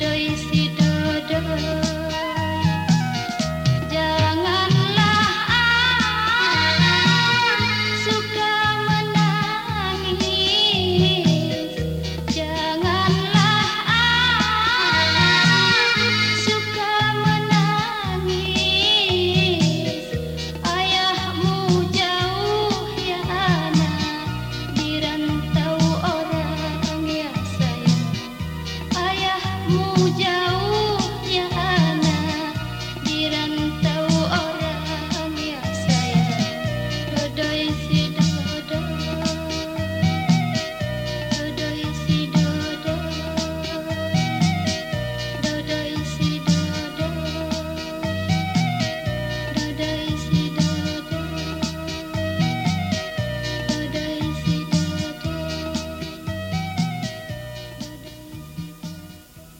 estoy